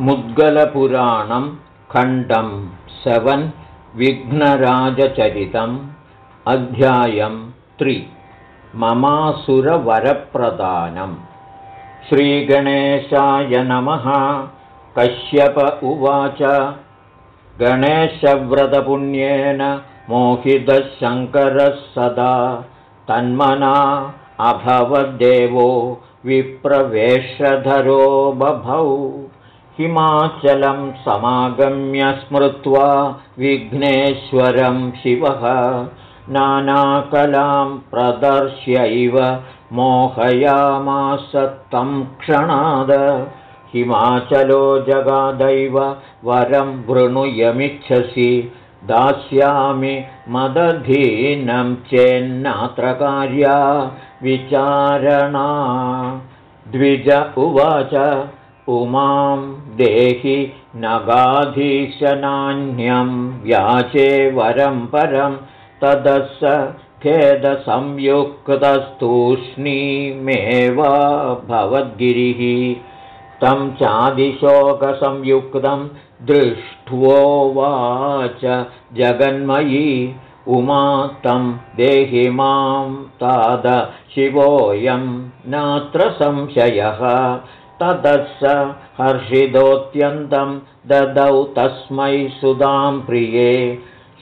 मुद्गलपुराणं खण्डं सवन् विघ्नराजचरितम् अध्यायं त्रि। ममासुरवरप्रदानम् श्रीगणेशाय नमः। कश्यप उवाच। गणेशव्रतपुण्येन मोहितशङ्करः सदा तन्मना अभवद्देवो विप्रवेशधरो बभौ हिमाचलं समागम्य स्मृत्वा विघ्नेश्वरं शिवः। नानाकलां प्रदर्श्यैव मोहयामास तं क्षणाद। हिमाचलो जगादैव वरं वृणुयमिच्छसि। दास्यामि मदधीनं चेन्नात्र कार्या विचारणा। द्विज उवाच उमां देहि नगाधीशनान्यं व्याचे वरं परं तदस खेदसंयुक्तस्तूष्णीमेवा भवद्गिरिः। तं चादिशोकसंयुक्तं दृष्ट्वोवाच जगन्मयी। उमा तं देहि मां ताद शिवोऽयं नात्र संशयः ततः हर्षितोऽत्यन्तं ददौ तस्मै सुधां प्रिये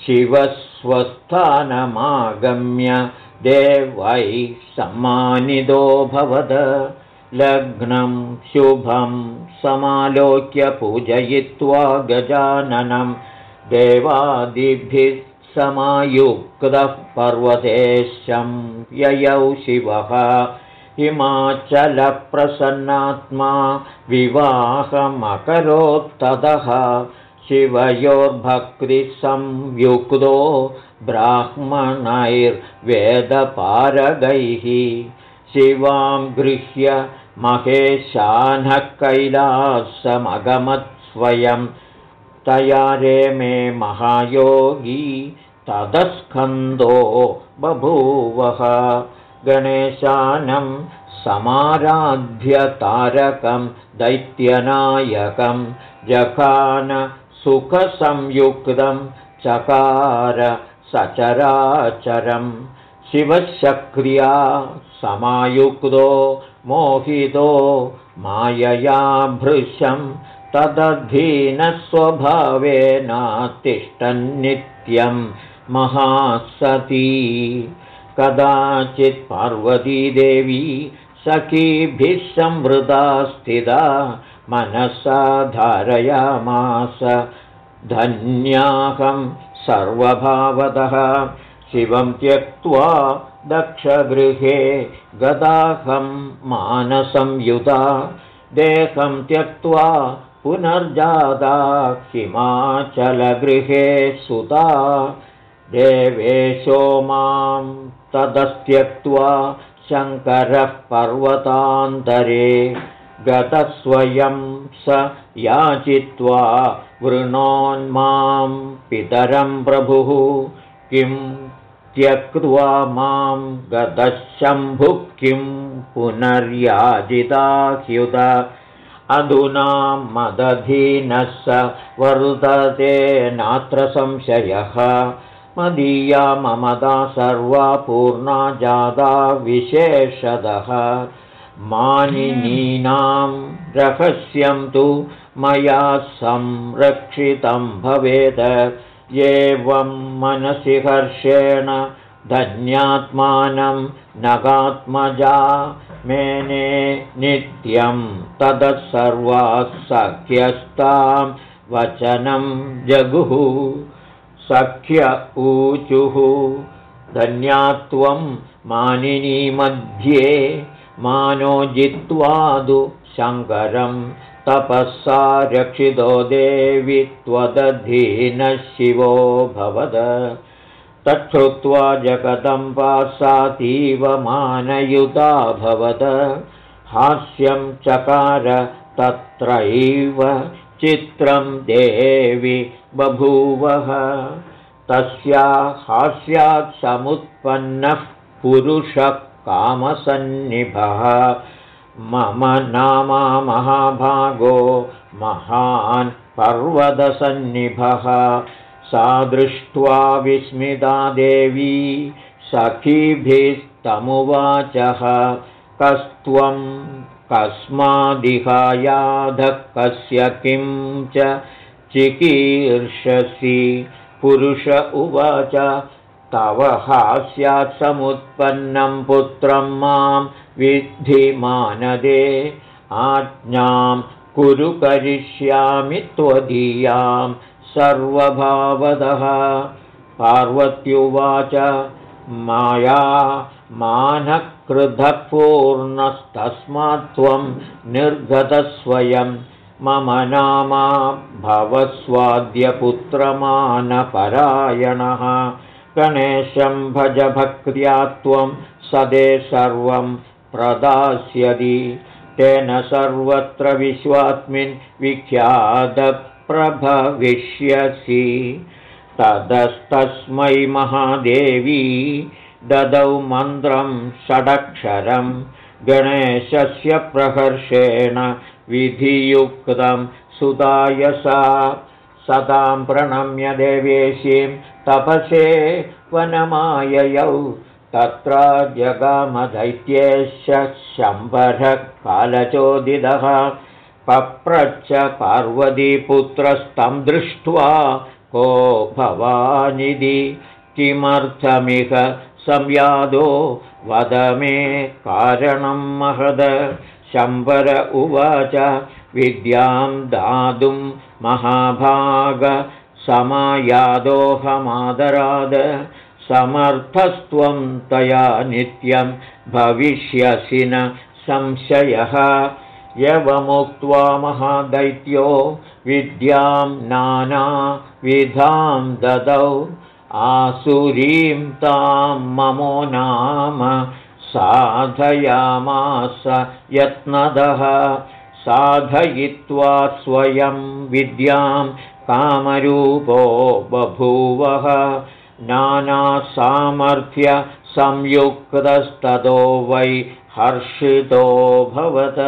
शिवस्वस्थानमागम्य देवैः सम्मानितोऽभवद लग्नं शुभं समालोक्य पूजयित्वा गजाननं। देवादिभिः समायुक्तः पर्वतेशं ययौ शिवः हिमाचलप्रसन्नात्मा विवाहमकरोत्ततः शिवयोर्भक्तिसंयुक्तो ब्राह्मणैर्वेदपारगैः। शिवां गृह्य महेशानः कैलासमगमत्स्वयं तया रे मे महायोगी तदस्कन्दो बभूवः गणेशानं समाराध्यतारकं दैत्यनायकं जखानसुखसंयुक्तं चकार सचराचरं शिवशक्रिया समायुक्तो मोहितो मायया भृशं तदधीनस्वभावेनातिष्ठन्नित्यं महासती कदाचित् पार्वतीदेवी सखीभिः संवृता स्थिता मनसा धारयामास। धन्याहं सर्वभावतः शिवं त्यक्त्वा दक्षगृहे गदाहं मानसंयुता देहं त्यक्त्वा पुनर्जादा हिमाचलगृहे सुता। देवेशो मां तदस्त्यक्त्वा शङ्करः पर्वतान्तरे गतस्वयं स याचित्वा वृणोन्मां पितरं प्रभुः। किं त्यक्त्वा मां गतशम्भुः किं पुनर्याजिताह्युत अधुना मदधीनः स वर्तते नात्र संशयः मदीया ममदा सर्वा पूर्णा जादा विशेषदः। मानिनीनां रहस्यं तु मया संरक्षितं भवेत्। एवं मनसि हर्षेण धन्यात्मानं नगात्मजा मेने नित्यं ततः सर्वाः सख्यस्तां वचनं जगुः सख्य ऊचुः। धन्यात्वं मानिनीमध्ये मानो जित्वादु शङ्करं। तपःसा रक्षितो देवि त्वदधीनः शिवो भवद। तच्छ्रुत्वा जगदम्बासातीव मानयुता भवद। हास्यं चकार तत्रैव चित्रं देवि बभूवः। तस्या हास्यात् समुत्पन्नः पुरुषः कामसन्निभः। मम नामा महाभागो महान् पर्वतसन्निभः। सा दृष्ट्वा विस्मिता देवी सखीभिस्तमुवाचः। कस्त्वं कस्मादिहायाधः कस्य किं च चिकीर्षसि। पुरुष उवाच तव हास्यात् समुत्पन्नं पुत्रं मां विद्धिमानदे आज्ञां कुरु करिष्यामि त्वदीयां सर्वभावदः। पार्वत्युवाच माया मानकृधपूर्णस्तस्मात् त्वं निर्गतस्वयं मम नामा भवस्वाद्यपुत्रमानपरायणः। गणेशं भजभक्त्या त्वं सदे सर्वं प्रदास्यति। तेन सर्वत्र विश्वास्मिन् विख्यातप्रभविष्यसि तदस्तस्मै महादेवी ददौ मन्त्रं षडक्षरं गणेशस्य प्रहर्षेण विधियुक्तं सुदायसा। सदां प्रणम्य देवेशीं तपसे वनमाययौ। तत्र जगामदैत्येश्य शम्भरः कालचोदितः पप्रच्छ पार्वतीपुत्रस्तं दृष्ट्वा को भवानिधि? किमर्थमिह संयादो वद मे कारणं महद। शम्बर उवाच विद्यां दातुं महाभाग। समायादोऽहमादराद समर्थस्त्वं तया नित्यं भविष्यसि न संशयः। यवमुक्त्वा महादैत्यो विद्यां नानाविधां ददौ आसुरीं तां ममो नाम साधयामास यत्नदः। साधयित्वा स्वयं विद्यां कामरूपो बभूवः। नानासामर्थ्यसंयुक्तस्ततो वै हर्षितोऽभवत्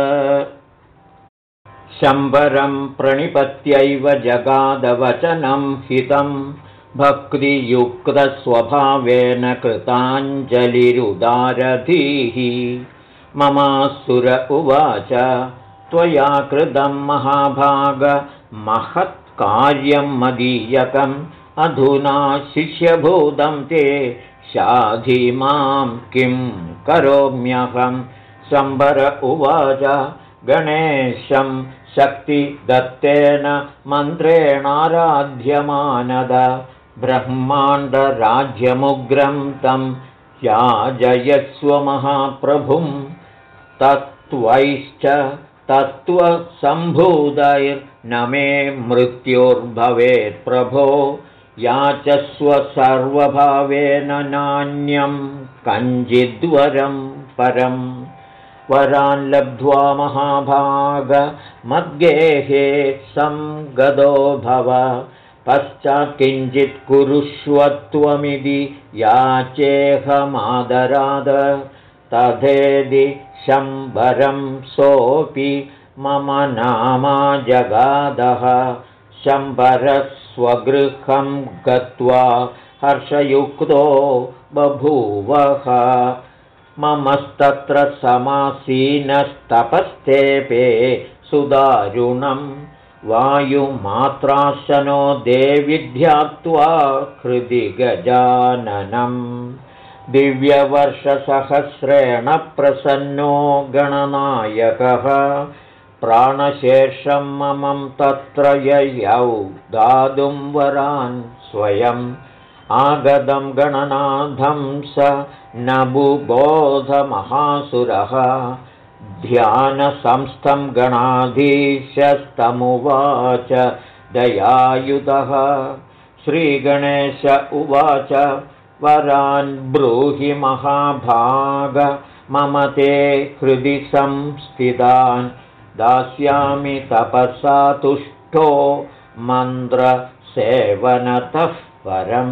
शम्बरं प्रणिपत्यैव जगादवचनं हितं भक्तियुक्तस्वभावेन कृताञ्जलिरुदारधीः। ममासुर उवाच त्वया कृतं महाभागमहत्कार्यं मदीयकम् अधुना शिष्यभूतं ते शाधि मां किं करोम्यहं शम्बर उवाच गणेशं शक्तिदत्तेन मन्त्रेणाराध्यमानद ब्रह्माण्डराज्यमुग्रं तं याजयस्वमहाप्रभुं तत्त्वैश्च तत्त्वसम्भूतैर्न मे मृत्युर्भवेत् प्रभो याचस्व सर्वभावेन नान्यं कञ्चिद्वरं परम् वरान् लब्ध्वा महाभागमद्गेहे संगदो भव पश्चात् किञ्चित् कुरुष्वत्वमिति याचेहमादराद। तथेदि शम्बरं सोऽपि मम नामा जगादः। शम्बरस्वगृहं गत्वा हर्षयुक्तो बभूवः। ममस्तत्र समासीनस्तपस्तेपे सुदारुणं वायुमात्राशनो देवि ध्यात्वा हृदि गजाननं। दिव्यवर्षसहस्रेण प्रसन्नो गणनायकः। प्राणशेषं ममं तत्र ययौ दातुं वरान् स्वयम्। आगतं गणनाथं स न बुबोधमहासुरः ध्यानसंस्थं गणाधीशस्तमुवाच दयायुधः। श्रीगणेश उवाच वरान् ब्रूहि महाभाग मम ते हृदि संस्थितान्। दास्यामि तपसा तुष्टो मन्त्रसेवनतः परं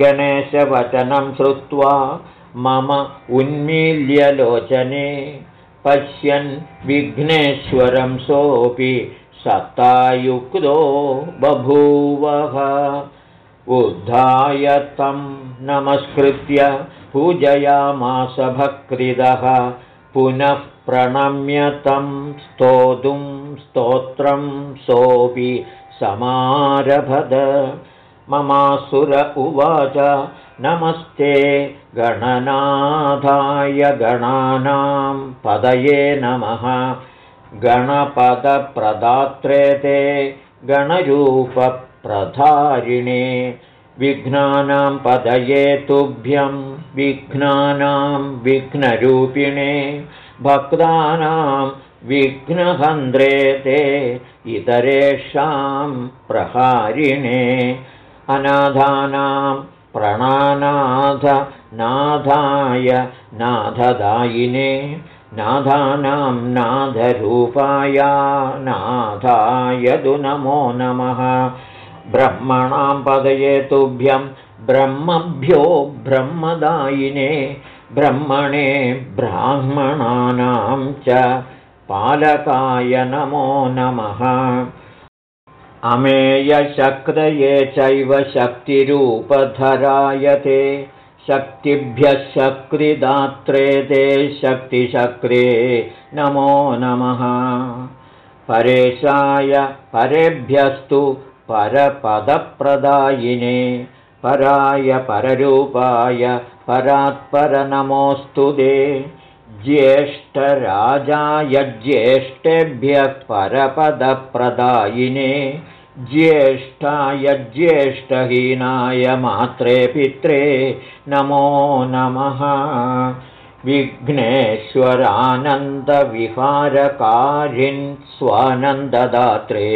गणेशवचनं श्रुत्वा मम उन्मील्यलोचने पश्यन् विघ्नेश्वरं सोऽपि सत्तायुक्तो बभूवः। उद्धाय तं नमस्कृत्य पूजयामास भक्तिदः। पुनः प्रणम्य तं स्तोतुं स्तोत्रं सोऽपि समारभद। ममासुर उवाच नमस्ते गणनाथाय गणानां पदये नमः। गणपदप्रदात्रे ते गणरूपप्रधारिणे विघ्नानां पदये तुभ्यं विघ्नानां विघ्नरूपिणे भक्तानां विघ्नहन्द्रे ते इतरेषां प्रहारिणे अनाधानां प्रणानाथ नाथाय नाथदायिने नाथानां नाथरूपाया नाथाय तु नमो नमः। ब्रह्मणां पदये तुभ्यं ब्रह्मभ्यो ब्रह्मदायिने ब्रह्मणे ब्राह्मणानां च पालकाय नमो नमः अमेयशक्तये चैव शक्तिरूपधराय ते शक्तिभ्यः शक्तिदात्रे ते शक्तिशक्रे नमो नमः। परेशाय परेभ्यस्तु परपदप्रदायिने। पराय पररूपाय परात्परनमोऽस्तु ते ज्येष्ठराजाय ज्येष्ठेभ्यः परपदप्रदायिने ज्येष्ठाय ज्येष्ठहीनाय मात्रे पित्रे नमो नमः। विघ्नेश्वरानन्दविहारकारिन् स्वानन्ददात्रे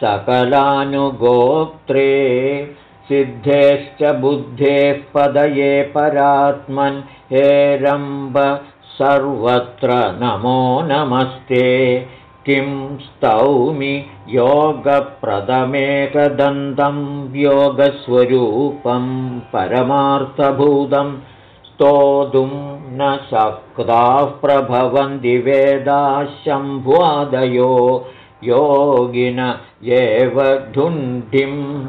सकलानुगोत्रे सिद्धेश्च बुद्धेः पदये परात्मन् हेरम्ब सर्वत्र नमो नमस्ते। किं स्तौमि योगप्रदमेकदन्तं योगस्वरूपं परमार्थभूतं। स्तोतुं न शक्ताः प्रभवन्ति वेदाशम्भ्वादयो योगिन एव धुण्डिं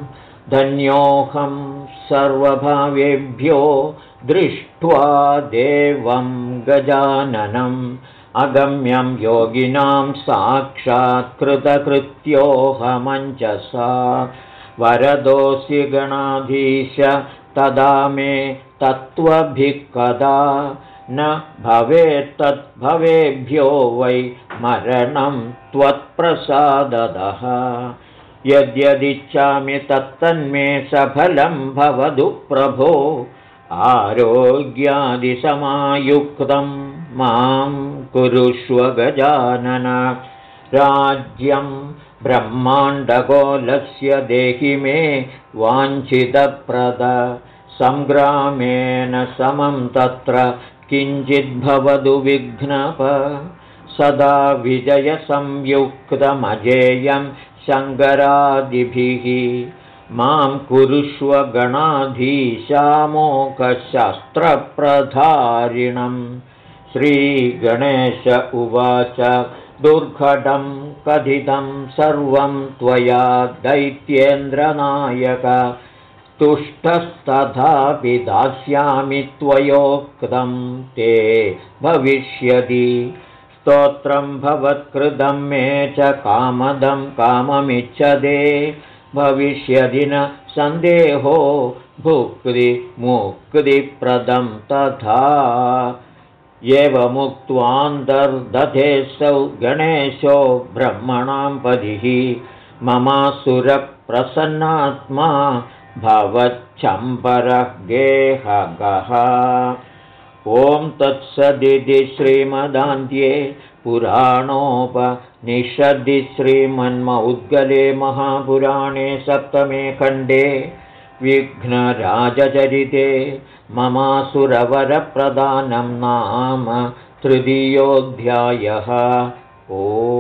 धन्योऽहं सर्वभावेभ्यो दृष्ट्वा देवं गजाननम्। अगम्यं योगिनां साक्षात्कृतकृत्योऽहमञ्जसा वरदोऽसि गणाधीश तदा मे तत्त्वभिः कदा? न भवेत्तद्भवेभ्यो वै मरणं त्वत्प्रसाददः। यद्यदिच्छामि तत्तन्मे सफलं भवतु प्रभो आरोग्यादिसमायुक्तं मां कुरुष्व गजानन राज्यं ब्रह्माण्डगोलस्य देहि मे वाञ्छितप्रद। सङ्ग्रामेण समं तत्र किञ्चिद्भवतु विघ्नप। सदा विजयसंयुक्तमजेयं शङ्करादिभिः मां कुरुष्व गणाधीशामोकशस्त्रप्रधारिणम् श्रीगणेश उवाच दुर्घटं कथितं सर्वं त्वया दैत्येन्द्रनायक। तुष्टस्तथापि दास्यामि त्वयोक्तं ते भविष्यति। स्तोत्रं भवत्कृतं मे च कामदं काममिच्छदे भविष्यदि न सन्देहो भुक्तिमुक्तिप्रदं तथा। एवमुक्त्वान्तर्दधेऽसौ गणेशो ब्रह्मणां पदिः ममासुरप्रसन्नात्मा भवच्छम्बरः गेहगः ॐ तत्सदिति श्रीमदान्त्ये पुराणोपनिषदि श्रीमन्मौद्गले महापुराणे सप्तमे खण्डे विघ्नराजचरिते ममासुरवरप्रदानं नाम तृतीयोऽध्यायः। ओ